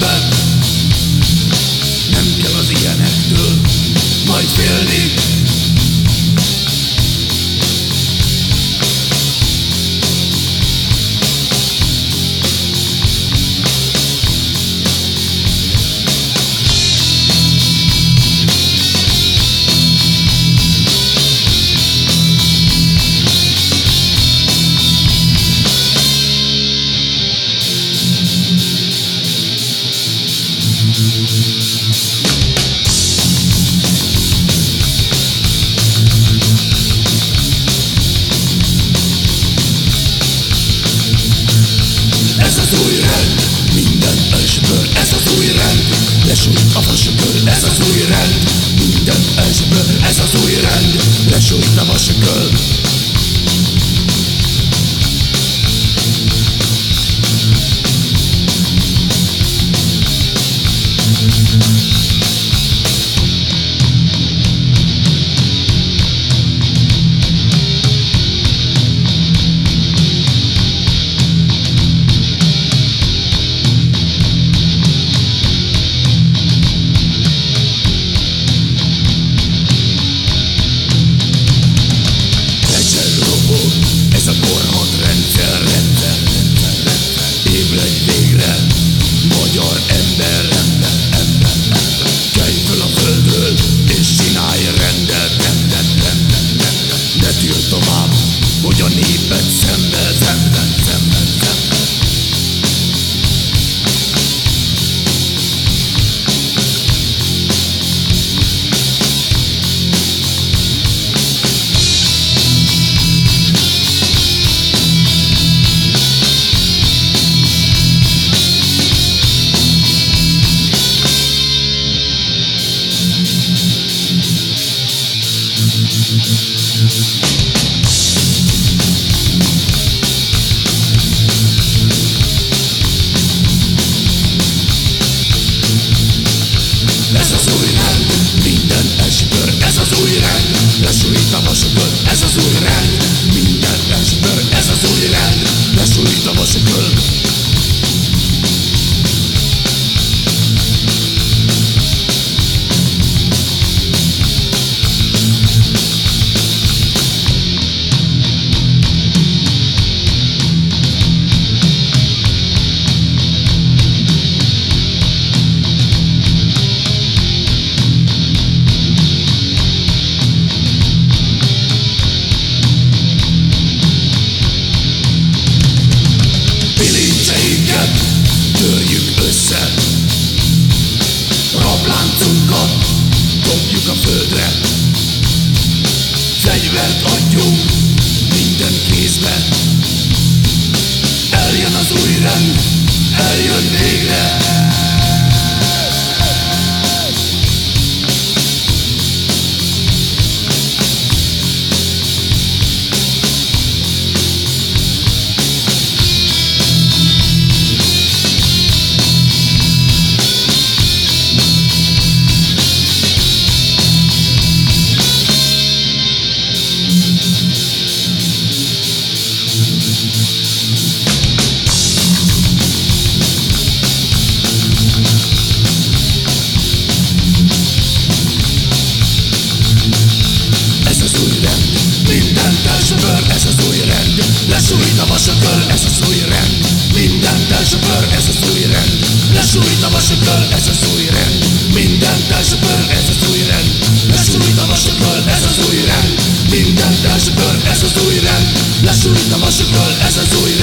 but a vasököl Ez az új rend, minden esből Ez az új rend, lesújt a vasököl Legyen a új rend, minden esbőr Ez az új rend, lesújt a vasököl dobjuk a földre. Fegyvert adjunk minden kézbe Eljön az új rend, eljön végre elsöpör, ez az új rend. Lesújt a vasököl, ez az új rend. Minden elsöpör, ez az új rend. Lesújt a vasököl, ez az új rend. Minden elsöpör, ez az új rend. Lesújt a vasököl, ez az új rend. Minden elsöpör, ez az új rend. Lesújt a vasököl, ez az új rend